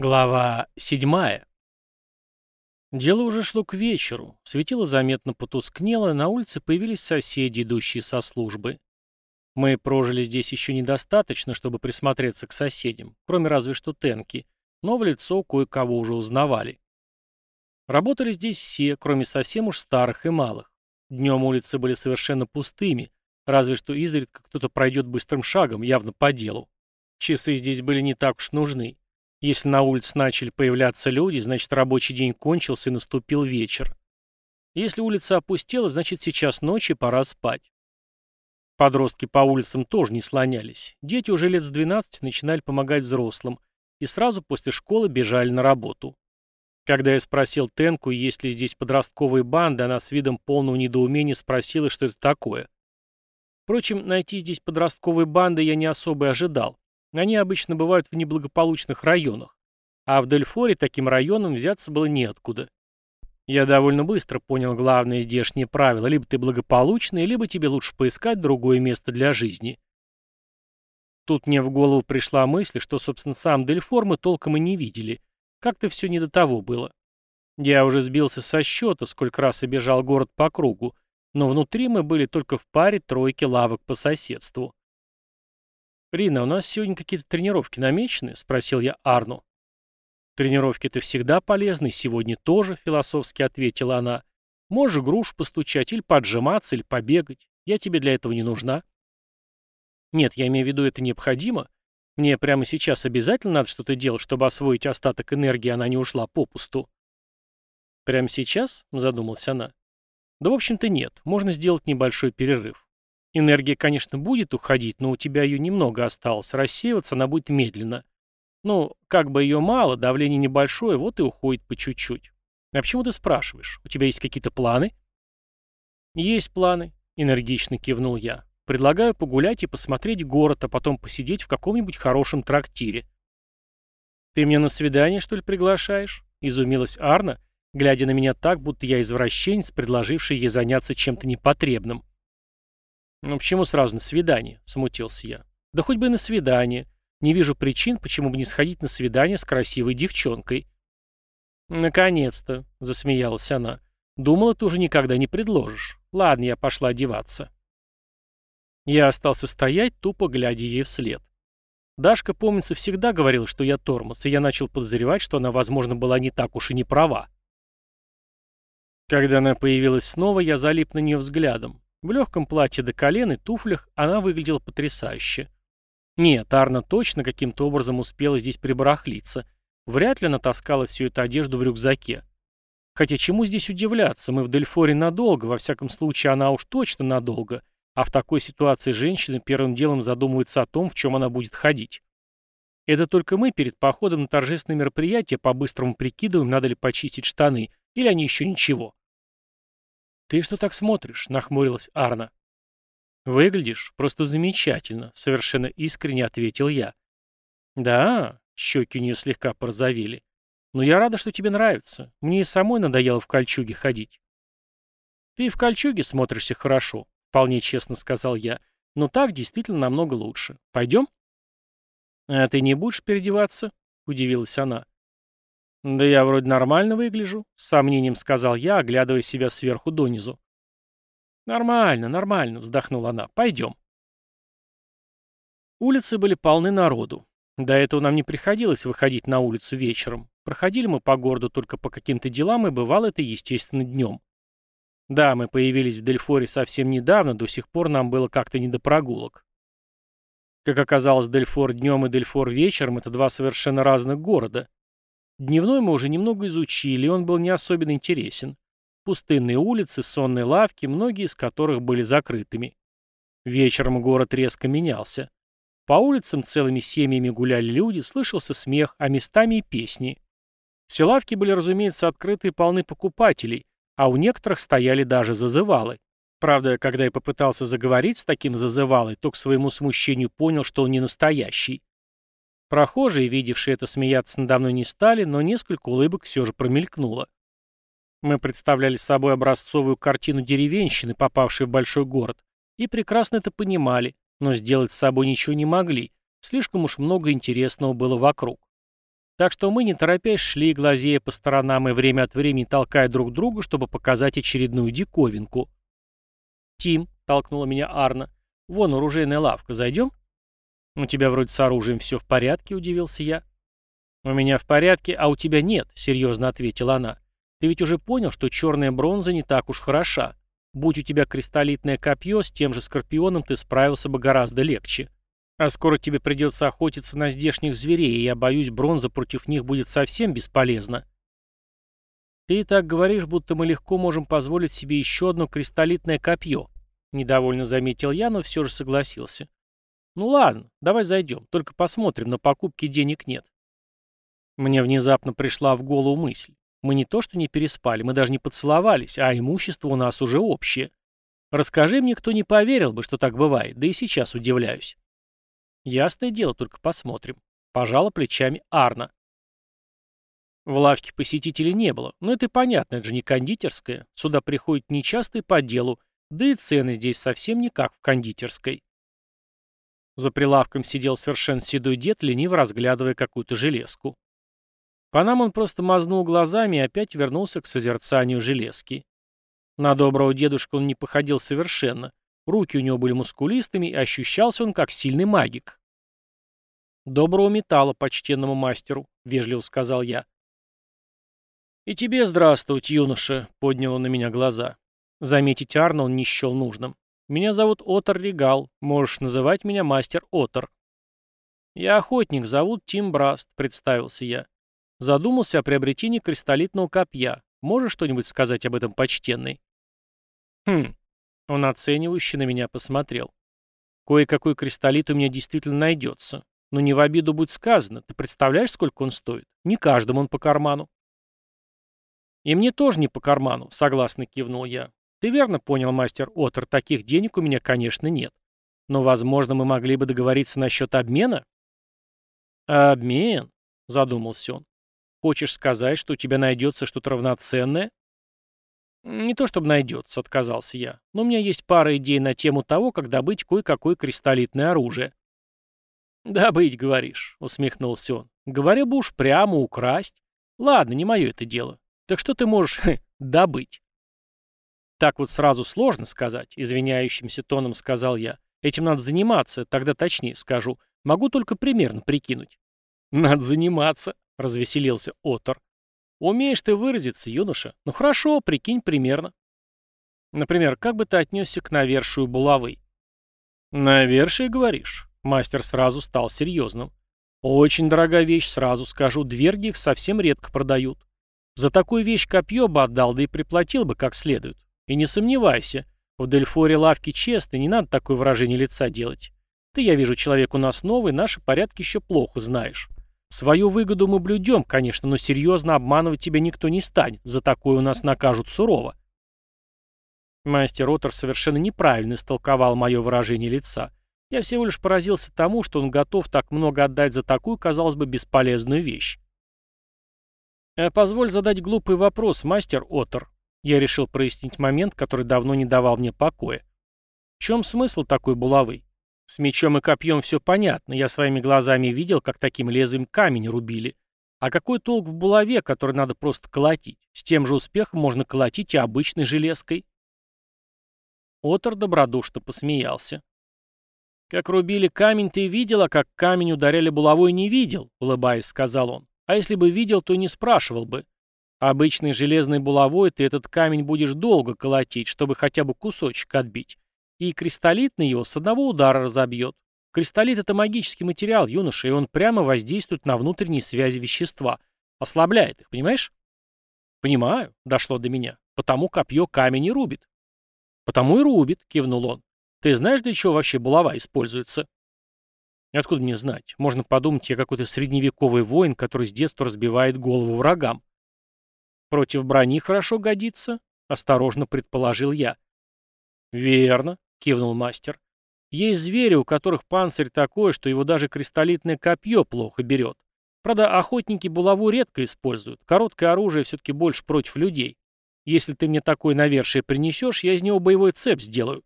Глава седьмая. Дело уже шло к вечеру. Светило заметно потускнело, на улице появились соседи, идущие со службы. Мы прожили здесь еще недостаточно, чтобы присмотреться к соседям, кроме разве что Тенки, но в лицо кое-кого уже узнавали. Работали здесь все, кроме совсем уж старых и малых. Днем улицы были совершенно пустыми, разве что изредка кто-то пройдет быстрым шагом, явно по делу. Часы здесь были не так уж нужны. Если на улице начали появляться люди, значит рабочий день кончился и наступил вечер. Если улица опустела, значит сейчас ночь и пора спать. Подростки по улицам тоже не слонялись. Дети уже лет с 12 начинали помогать взрослым и сразу после школы бежали на работу. Когда я спросил Тенку, есть ли здесь подростковые банды, она с видом полного недоумения спросила, что это такое. Впрочем, найти здесь подростковые банды я не особо и ожидал. Они обычно бывают в неблагополучных районах, а в Дельфоре таким районом взяться было неоткуда. Я довольно быстро понял главное здешнее правило. Либо ты благополучный, либо тебе лучше поискать другое место для жизни. Тут мне в голову пришла мысль, что, собственно, сам Дельфор мы толком и не видели. Как-то все не до того было. Я уже сбился со счета, сколько раз обежал город по кругу, но внутри мы были только в паре тройки лавок по соседству. «Рина, у нас сегодня какие-то тренировки намечены?» — спросил я Арну. «Тренировки-то всегда полезны, сегодня тоже», — философски ответила она. «Можешь груш постучать, или поджиматься, или побегать. Я тебе для этого не нужна». «Нет, я имею в виду, это необходимо. Мне прямо сейчас обязательно надо что-то делать, чтобы освоить остаток энергии, она не ушла попусту». «Прямо сейчас?» — задумалась она. «Да, в общем-то, нет. Можно сделать небольшой перерыв. Энергия, конечно, будет уходить, но у тебя ее немного осталось. Рассеиваться она будет медленно. Ну, как бы ее мало, давление небольшое, вот и уходит по чуть-чуть. А почему ты спрашиваешь? У тебя есть какие-то планы? Есть планы, энергично кивнул я. Предлагаю погулять и посмотреть город, а потом посидеть в каком-нибудь хорошем трактире. Ты меня на свидание, что ли, приглашаешь? Изумилась Арна, глядя на меня так, будто я извращенец, предложивший ей заняться чем-то непотребным. «Ну почему сразу на свидание?» — смутился я. «Да хоть бы и на свидание. Не вижу причин, почему бы не сходить на свидание с красивой девчонкой». «Наконец-то», — засмеялась она. «Думала, ты уже никогда не предложишь. Ладно, я пошла одеваться». Я остался стоять, тупо глядя ей вслед. Дашка, помнится, всегда говорила, что я тормоз, и я начал подозревать, что она, возможно, была не так уж и не права. Когда она появилась снова, я залип на нее взглядом. В легком платье до колен и туфлях она выглядела потрясающе. Нет, Арна точно каким-то образом успела здесь прибарахлиться. Вряд ли она таскала всю эту одежду в рюкзаке. Хотя чему здесь удивляться, мы в Дельфоре надолго, во всяком случае она уж точно надолго, а в такой ситуации женщина первым делом задумывается о том, в чем она будет ходить. Это только мы перед походом на торжественное мероприятие по-быстрому прикидываем, надо ли почистить штаны, или они еще ничего. «Ты что так смотришь?» — нахмурилась Арна. «Выглядишь просто замечательно», — совершенно искренне ответил я. «Да», — щеки у нее слегка порозовели. «Но я рада, что тебе нравится. Мне и самой надоело в кольчуге ходить». «Ты в кольчуге смотришься хорошо», — вполне честно сказал я. «Но так действительно намного лучше. Пойдем?» «А ты не будешь переодеваться?» — удивилась она. «Да я вроде нормально выгляжу», — с сомнением сказал я, оглядывая себя сверху донизу. «Нормально, нормально», — вздохнула она. «Пойдем». Улицы были полны народу. До этого нам не приходилось выходить на улицу вечером. Проходили мы по городу только по каким-то делам, и бывало это, естественно, днем. Да, мы появились в Дельфоре совсем недавно, до сих пор нам было как-то не до прогулок. Как оказалось, Дельфор днем и Дельфор вечером — это два совершенно разных города. Дневной мы уже немного изучили, он был не особенно интересен. Пустынные улицы, сонные лавки, многие из которых были закрытыми. Вечером город резко менялся. По улицам целыми семьями гуляли люди, слышался смех, а местами и песни. Все лавки были, разумеется, открыты и полны покупателей, а у некоторых стояли даже зазывалы. Правда, когда я попытался заговорить с таким зазывалой, то к своему смущению понял, что он не настоящий. Прохожие, видевшие это, смеяться надо мной не стали, но несколько улыбок все же промелькнуло. Мы представляли собой образцовую картину деревенщины, попавшей в большой город, и прекрасно это понимали, но сделать с собой ничего не могли, слишком уж много интересного было вокруг. Так что мы, не торопясь, шли, глазея по сторонам и время от времени толкая друг друга, чтобы показать очередную диковинку. «Тим», — толкнула меня Арна, — «вон оружейная лавка, зайдем?» «У тебя вроде с оружием все в порядке», — удивился я. «У меня в порядке, а у тебя нет», — серьезно ответила она. «Ты ведь уже понял, что черная бронза не так уж хороша. Будь у тебя кристаллитное копье, с тем же скорпионом ты справился бы гораздо легче. А скоро тебе придется охотиться на здешних зверей, и я боюсь, бронза против них будет совсем бесполезна. Ты так говоришь, будто мы легко можем позволить себе еще одно кристаллитное копье. Недовольно заметил я, но все же согласился. Ну ладно, давай зайдем, только посмотрим, на покупки денег нет. Мне внезапно пришла в голову мысль. Мы не то что не переспали, мы даже не поцеловались, а имущество у нас уже общее. Расскажи мне, кто не поверил бы, что так бывает, да и сейчас удивляюсь. Ясное дело, только посмотрим. Пожала плечами Арна. В лавке посетителей не было, но это понятно, это же не кондитерская. Сюда приходят нечасто и по делу, да и цены здесь совсем не как в кондитерской. За прилавком сидел совершенно седой дед, лениво разглядывая какую-то железку. По нам он просто мазнул глазами и опять вернулся к созерцанию железки. На доброго дедушку он не походил совершенно. Руки у него были мускулистыми, и ощущался он как сильный магик. «Доброго металла почтенному мастеру», — вежливо сказал я. «И тебе здравствовать, юноша», — поднял на меня глаза. Заметить Арна он не счел нужным. «Меня зовут Отор Регал. Можешь называть меня мастер Отор». «Я охотник, зовут Тим Браст», — представился я. Задумался о приобретении кристаллитного копья. Можешь что-нибудь сказать об этом, почтенный?» «Хм». Он оценивающе на меня посмотрел. «Кое-какой кристаллит у меня действительно найдется. Но не в обиду будет сказано. Ты представляешь, сколько он стоит? Не каждому он по карману. И мне тоже не по карману, согласно кивнул я. Ты верно понял, мастер Отр, таких денег у меня, конечно, нет. Но, возможно, мы могли бы договориться насчет обмена? Обмен? Задумался он. Хочешь сказать, что у тебя найдется что-то равноценное? Не то чтобы найдется, отказался я. Но у меня есть пара идей на тему того, как добыть кое-какое кристаллитное оружие. «Добыть, говоришь», — усмехнулся он. «Говорю бы уж прямо украсть. Ладно, не мое это дело. Так что ты можешь добыть?» «Так вот сразу сложно сказать», — извиняющимся тоном сказал я. «Этим надо заниматься, тогда точнее скажу. Могу только примерно прикинуть». «Надо заниматься», — развеселился Отор. «Умеешь ты выразиться, юноша? Ну хорошо, прикинь примерно». Например, как бы ты отнесся к навершию булавы? «Навершие, говоришь?» Мастер сразу стал серьезным. «Очень дорогая вещь, сразу скажу. Дверги их совсем редко продают. За такую вещь копье бы отдал, да и приплатил бы как следует. И не сомневайся, в Дельфоре лавки честные, не надо такое выражение лица делать. Ты, я вижу, человек у нас новый, наши порядки еще плохо знаешь. Свою выгоду мы блюдем, конечно, но серьезно обманывать тебя никто не станет. За такое у нас накажут сурово». Мастер Отор совершенно неправильно истолковал мое выражение лица. Я всего лишь поразился тому, что он готов так много отдать за такую, казалось бы, бесполезную вещь. «Э, «Позволь задать глупый вопрос, мастер Оттер». Я решил прояснить момент, который давно не давал мне покоя. В чем смысл такой булавы? С мечом и копьем все понятно, я своими глазами видел, как таким лезвием камень рубили. А какой толк в булаве, который надо просто колотить? С тем же успехом можно колотить и обычной железкой. Отор добродушно посмеялся. «Как рубили камень, ты видела, как камень ударяли булавой, не видел», — улыбаясь, сказал он. «А если бы видел, то не спрашивал бы. Обычной железной булавой ты этот камень будешь долго колотить, чтобы хотя бы кусочек отбить. И кристаллитный его с одного удара разобьет. Кристаллит — это магический материал, юноша, и он прямо воздействует на внутренние связи вещества. Ослабляет их, понимаешь? Понимаю, дошло до меня. Потому копье камень и рубит. Потому и рубит, кивнул он. Ты знаешь, для чего вообще булава используется? Откуда мне знать? Можно подумать, я какой-то средневековый воин, который с детства разбивает голову врагам. Против брони хорошо годится, осторожно предположил я. Верно, кивнул мастер. Есть звери, у которых панцирь такой, что его даже кристаллитное копье плохо берет. Правда, охотники булаву редко используют. Короткое оружие все-таки больше против людей. Если ты мне такой навершие принесешь, я из него боевой цеп сделаю.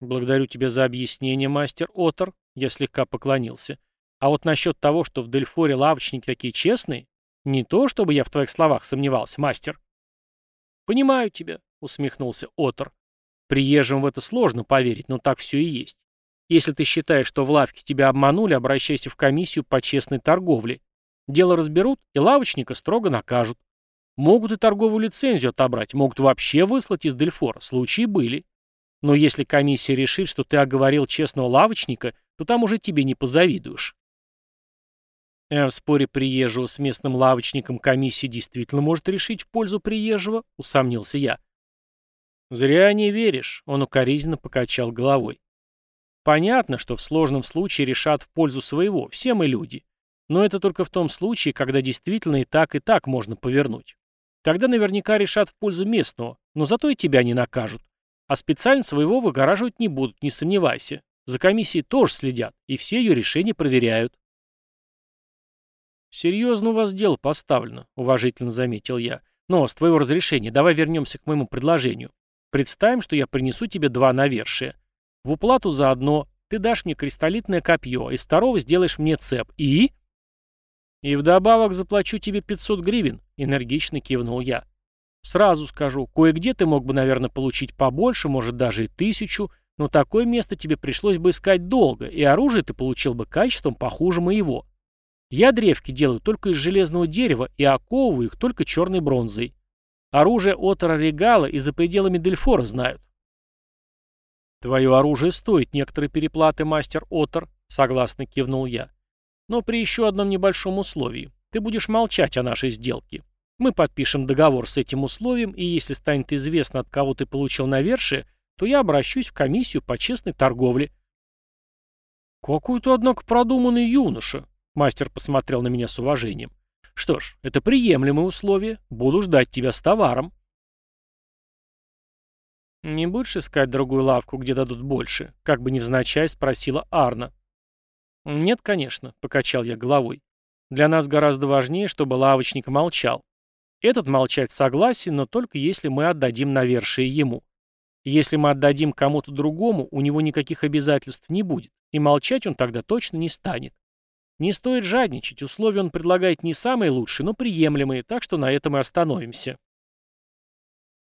«Благодарю тебя за объяснение, мастер Отор», — я слегка поклонился. А вот насчет того, что в Дельфоре лавочники такие честные, не то, чтобы я в твоих словах сомневался, мастер. «Понимаю тебя», — усмехнулся Отор. «Приезжим в это сложно поверить, но так все и есть. Если ты считаешь, что в лавке тебя обманули, обращайся в комиссию по честной торговле. Дело разберут, и лавочника строго накажут. Могут и торговую лицензию отобрать, могут вообще выслать из Дельфора. Случаи были. Но если комиссия решит, что ты оговорил честного лавочника, то там уже тебе не позавидуешь. А в споре приезжего с местным лавочником комиссия действительно может решить в пользу приезжего, усомнился я. Зря не веришь, он укоризненно покачал головой. Понятно, что в сложном случае решат в пользу своего, все мы люди. Но это только в том случае, когда действительно и так, и так можно повернуть. Тогда наверняка решат в пользу местного, но зато и тебя не накажут. А специально своего выгораживать не будут, не сомневайся. За комиссией тоже следят, и все ее решения проверяют. «Серьезно у вас дело поставлено», — уважительно заметил я. «Но, с твоего разрешения, давай вернемся к моему предложению. Представим, что я принесу тебе два навершия. В уплату за одно ты дашь мне кристаллитное копье, из второго сделаешь мне цеп. И...» «И вдобавок заплачу тебе 500 гривен», — энергично кивнул я. «Сразу скажу, кое-где ты мог бы, наверное, получить побольше, может, даже и тысячу, но такое место тебе пришлось бы искать долго, и оружие ты получил бы качеством похуже моего. Я древки делаю только из железного дерева и оковываю их только черной бронзой. Оружие Отора Регала и за пределами Дельфора знают. «Твое оружие стоит некоторые переплаты, мастер Отор», — согласно кивнул я. «Но при еще одном небольшом условии. Ты будешь молчать о нашей сделке. Мы подпишем договор с этим условием, и если станет известно, от кого ты получил навершие, то я обращусь в комиссию по честной торговле». «Какой-то, однако, продуманный юноша», — мастер посмотрел на меня с уважением. «Что ж, это приемлемые условия. Буду ждать тебя с товаром». «Не будешь искать другую лавку, где дадут больше?» — как бы невзначай спросила Арна. «Нет, конечно», — покачал я головой. «Для нас гораздо важнее, чтобы лавочник молчал. Этот молчать согласен, но только если мы отдадим навершие ему. Если мы отдадим кому-то другому, у него никаких обязательств не будет, и молчать он тогда точно не станет. Не стоит жадничать, условия он предлагает не самые лучшие, но приемлемые, так что на этом и остановимся.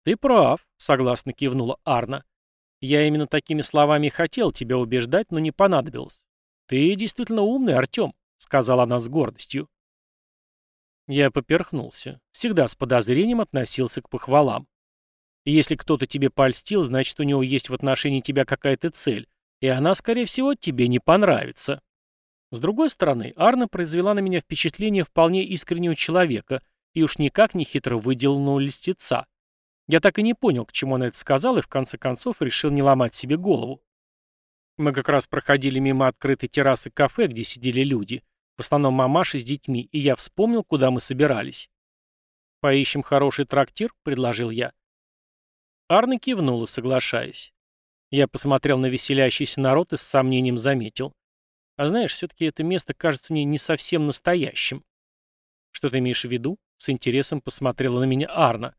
«Ты прав», — согласно кивнула Арна. «Я именно такими словами хотел тебя убеждать, но не понадобилось. Ты действительно умный, Артем», — сказала она с гордостью. Я поперхнулся. Всегда с подозрением относился к похвалам. Если кто-то тебе польстил, значит, у него есть в отношении тебя какая-то цель, и она, скорее всего, тебе не понравится. С другой стороны, Арна произвела на меня впечатление вполне искреннего человека и уж никак не хитро выделанного льстеца. Я так и не понял, к чему она это сказала, и в конце концов решил не ломать себе голову. Мы как раз проходили мимо открытой террасы кафе, где сидели люди, в основном мамаши с детьми, и я вспомнил, куда мы собирались. «Поищем хороший трактир», — предложил я. Арна кивнула, соглашаясь. Я посмотрел на веселящийся народ и с сомнением заметил. А знаешь, все-таки это место кажется мне не совсем настоящим. Что ты имеешь в виду? С интересом посмотрела на меня Арна.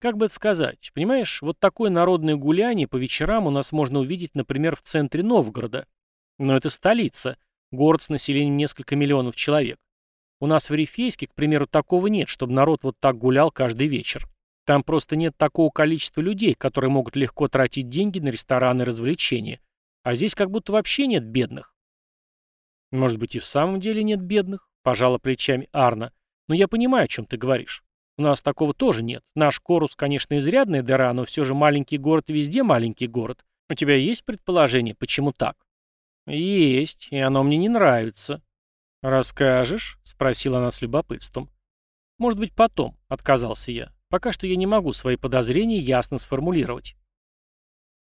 Как бы это сказать? Понимаешь, вот такое народное гуляние по вечерам у нас можно увидеть, например, в центре Новгорода. Но это столица, город с населением несколько миллионов человек. У нас в Рифейске, к примеру, такого нет, чтобы народ вот так гулял каждый вечер. Там просто нет такого количества людей, которые могут легко тратить деньги на рестораны и развлечения. А здесь как будто вообще нет бедных. Может быть и в самом деле нет бедных, пожала плечами Арна. Но я понимаю, о чем ты говоришь. У нас такого тоже нет. Наш Корус, конечно, изрядная дыра, но все же маленький город везде маленький город. У тебя есть предположение, почему так? Есть, и оно мне не нравится. Расскажешь? Спросила она с любопытством. Может быть, потом, отказался я. Пока что я не могу свои подозрения ясно сформулировать.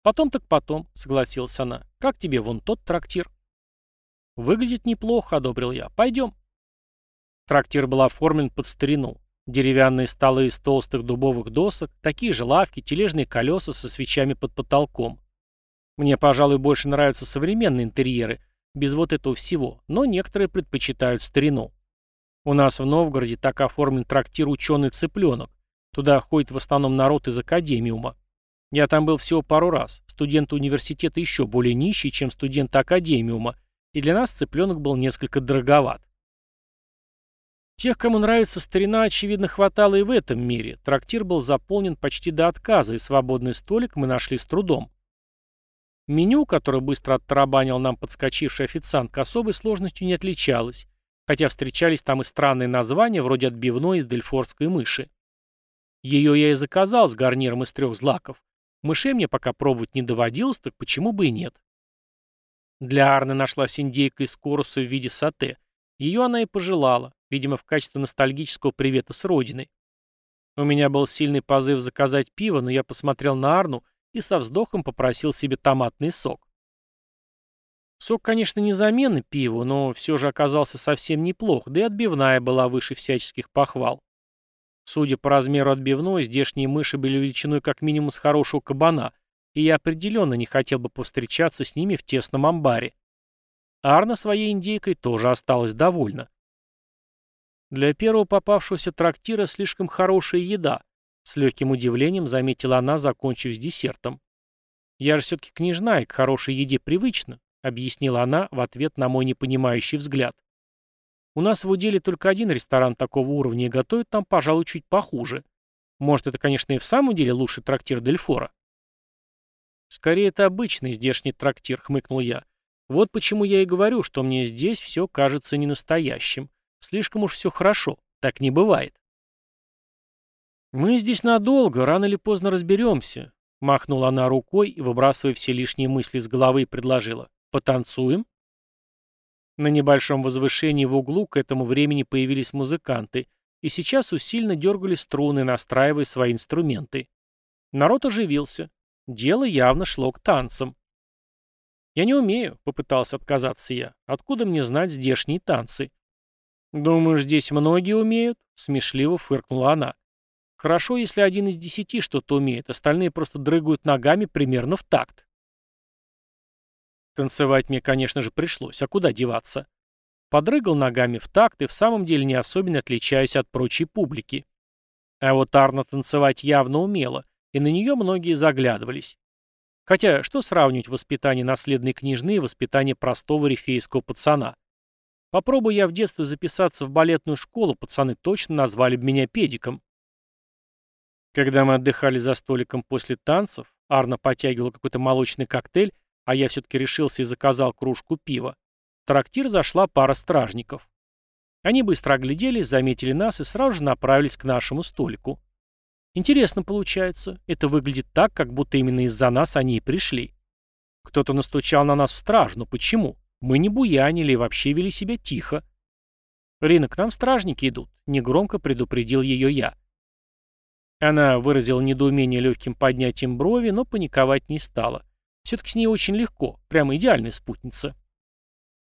Потом так потом, согласилась она. Как тебе вон тот трактир? Выглядит неплохо, одобрил я. Пойдем. Трактир был оформлен под старину. Деревянные столы из толстых дубовых досок, такие же лавки, тележные колеса со свечами под потолком. Мне, пожалуй, больше нравятся современные интерьеры, без вот этого всего, но некоторые предпочитают старину. У нас в Новгороде так оформлен трактир «Ученый цыпленок». Туда ходит в основном народ из академиума. Я там был всего пару раз. Студенты университета еще более нищие, чем студенты академиума, и для нас цыпленок был несколько дороговат. Тех, кому нравится старина, очевидно, хватало и в этом мире. Трактир был заполнен почти до отказа, и свободный столик мы нашли с трудом. Меню, которое быстро оттарабанил нам подскочивший официант, к особой сложностью не отличалось, хотя встречались там и странные названия, вроде отбивной из дельфордской мыши. Ее я и заказал с гарниром из трех злаков. Мышей мне пока пробовать не доводилось, так почему бы и нет. Для Арны нашлась индейка из коруса в виде сате. Ее она и пожелала, видимо, в качестве ностальгического привета с родины. У меня был сильный позыв заказать пиво, но я посмотрел на Арну и со вздохом попросил себе томатный сок. Сок, конечно, не замена пиву, но все же оказался совсем неплох, да и отбивная была выше всяческих похвал. Судя по размеру отбивной, здешние мыши были величиной как минимум с хорошего кабана, и я определенно не хотел бы повстречаться с ними в тесном амбаре. Арна своей индейкой тоже осталась довольна. Для первого попавшегося трактира слишком хорошая еда, с легким удивлением заметила она, закончив с десертом. «Я же все-таки княжна и к хорошей еде привычна», объяснила она в ответ на мой непонимающий взгляд. «У нас в уделе только один ресторан такого уровня и готовят там, пожалуй, чуть похуже. Может, это, конечно, и в самом деле лучший трактир Дельфора?» «Скорее, это обычный здешний трактир», — хмыкнул я. «Вот почему я и говорю, что мне здесь все кажется ненастоящим. Слишком уж все хорошо. Так не бывает». «Мы здесь надолго, рано или поздно разберемся», — махнула она рукой и, выбрасывая все лишние мысли с головы, предложила. «Потанцуем?» На небольшом возвышении в углу к этому времени появились музыканты, и сейчас усиленно дергали струны, настраивая свои инструменты. Народ оживился. Дело явно шло к танцам. «Я не умею», — попытался отказаться я. «Откуда мне знать здешние танцы?» «Думаешь, здесь многие умеют?» — смешливо фыркнула она. Хорошо, если один из десяти что-то умеет, остальные просто дрыгают ногами примерно в такт. Танцевать мне, конечно же, пришлось, а куда деваться? Подрыгал ногами в такт и в самом деле не особенно отличаясь от прочей публики. А вот Арна танцевать явно умела, и на нее многие заглядывались. Хотя, что сравнивать воспитание наследной княжны и воспитание простого рифейского пацана? Попробуй я в детстве записаться в балетную школу, пацаны точно назвали бы меня педиком. Когда мы отдыхали за столиком после танцев, Арна потягивала какой-то молочный коктейль, а я все-таки решился и заказал кружку пива. В трактир зашла пара стражников. Они быстро огляделись, заметили нас и сразу же направились к нашему столику. Интересно получается. Это выглядит так, как будто именно из-за нас они и пришли. Кто-то настучал на нас в страж, но почему? Мы не буянили и вообще вели себя тихо. «Рина, к нам стражники идут», — негромко предупредил ее я. Она выразила недоумение легким поднятием брови, но паниковать не стала. Все-таки с ней очень легко, прямо идеальная спутница.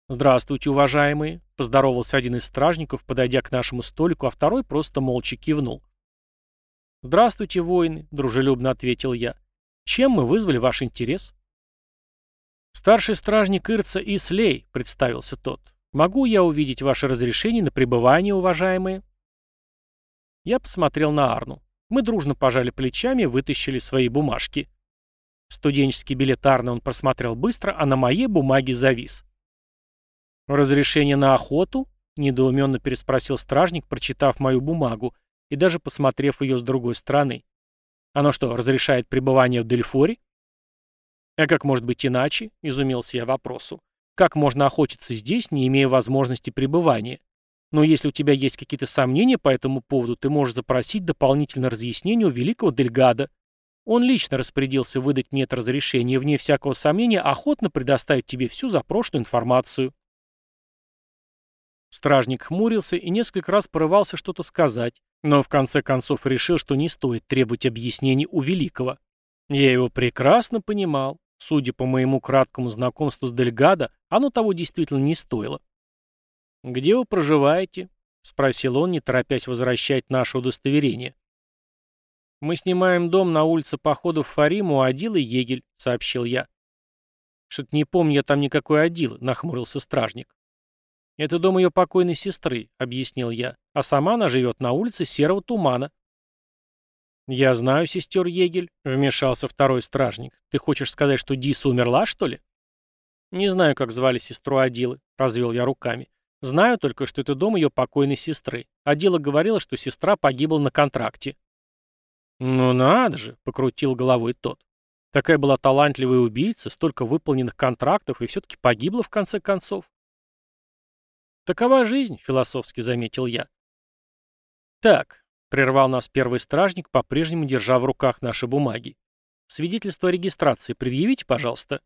«Здравствуйте, уважаемые», — поздоровался один из стражников, подойдя к нашему столику, а второй просто молча кивнул. «Здравствуйте, воины», — дружелюбно ответил я. «Чем мы вызвали ваш интерес?» «Старший стражник Ирца Ислей», — представился тот. «Могу я увидеть ваше разрешение на пребывание, уважаемые?» Я посмотрел на Арну. Мы дружно пожали плечами и вытащили свои бумажки. Студенческий билет Арны он просмотрел быстро, а на моей бумаге завис. «Разрешение на охоту?» — недоуменно переспросил стражник, прочитав мою бумагу и даже посмотрев ее с другой стороны. «Оно что, разрешает пребывание в Дельфоре?» «А как может быть иначе?» — изумился я вопросу. «Как можно охотиться здесь, не имея возможности пребывания? Но если у тебя есть какие-то сомнения по этому поводу, ты можешь запросить дополнительное разъяснение у великого Дельгада. Он лично распорядился выдать мне это разрешение вне всякого сомнения, охотно предоставит тебе всю запрошенную информацию. Стражник хмурился и несколько раз порывался что-то сказать, но в конце концов решил, что не стоит требовать объяснений у великого. Я его прекрасно понимал. Судя по моему краткому знакомству с Дельгадо, оно того действительно не стоило. «Где вы проживаете?» — спросил он, не торопясь возвращать наше удостоверение. «Мы снимаем дом на улице Походов Фарим у Адилы Егель», — сообщил я. «Что-то не помню я там никакой Адилы», — нахмурился стражник. «Это дом ее покойной сестры», — объяснил я, «а сама она живет на улице Серого Тумана». «Я знаю сестер Егель», — вмешался второй стражник. «Ты хочешь сказать, что Диса умерла, что ли?» Не знаю, как звали сестру Адилы, развел я руками. Знаю только, что это дом ее покойной сестры. Адила говорила, что сестра погибла на контракте. «Ну надо же», — покрутил головой тот. Такая была талантливая убийца, столько выполненных контрактов и все-таки погибла в конце концов. Такова жизнь, философски заметил я. Так, прервал нас первый стражник, по-прежнему держа в руках наши бумаги. Свидетельство о регистрации предъявите, пожалуйста.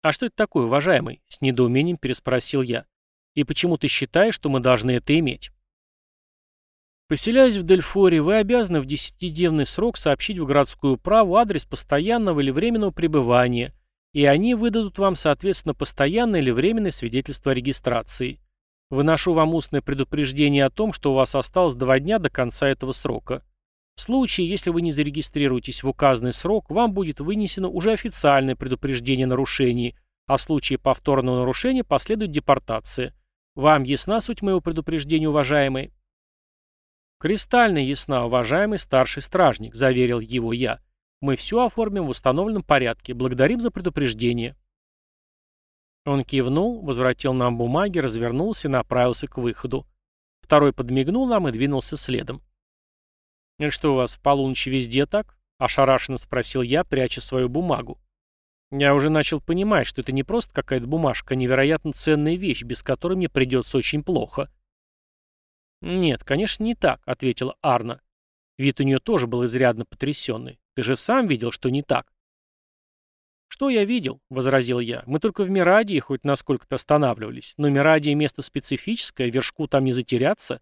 А что это такое, уважаемый? С недоумением переспросил я. И почему ты считаешь, что мы должны это иметь? Поселяясь в Дельфоре, вы обязаны в десятидневный срок сообщить в городскую управу адрес постоянного или временного пребывания, и они выдадут вам, соответственно, постоянное или временное свидетельство о регистрации. Выношу вам устное предупреждение о том, что у вас осталось два дня до конца этого срока. В случае, если вы не зарегистрируетесь в указанный срок, вам будет вынесено уже официальное предупреждение о нарушении, а в случае повторного нарушения последует депортация. Вам ясна суть моего предупреждения, уважаемые? «Кристально ясна, уважаемый старший стражник», — заверил его я. «Мы все оформим в установленном порядке. Благодарим за предупреждение». Он кивнул, возвратил нам бумаги, развернулся и направился к выходу. Второй подмигнул нам и двинулся следом. «И что у вас в полуночи везде так?» — ошарашенно спросил я, пряча свою бумагу. Я уже начал понимать, что это не просто какая-то бумажка, а невероятно ценная вещь, без которой мне придется очень плохо. «Нет, конечно, не так», — ответила Арна. Вид у нее тоже был изрядно потрясенный. «Ты же сам видел, что не так». «Что я видел?» — возразил я. «Мы только в Мирадии хоть насколько-то останавливались. Но Мирадия место специфическое, вершку там не затеряться».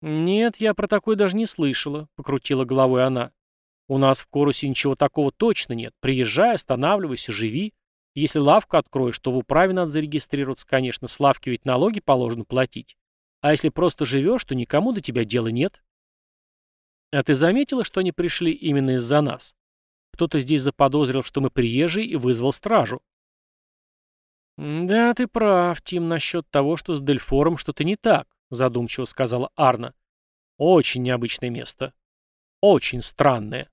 «Нет, я про такое даже не слышала», — покрутила головой она. «У нас в Корусе ничего такого точно нет. Приезжай, останавливайся, живи. Если лавку откроешь, то в управе надо зарегистрироваться, конечно. С лавки ведь налоги положено платить. А если просто живешь, то никому до тебя дела нет. А ты заметила, что они пришли именно из-за нас? Кто-то здесь заподозрил, что мы приезжие, и вызвал стражу. «Да, ты прав, Тим, насчет того, что с Дельфором что-то не так», задумчиво сказала Арна. «Очень необычное место. Очень странное».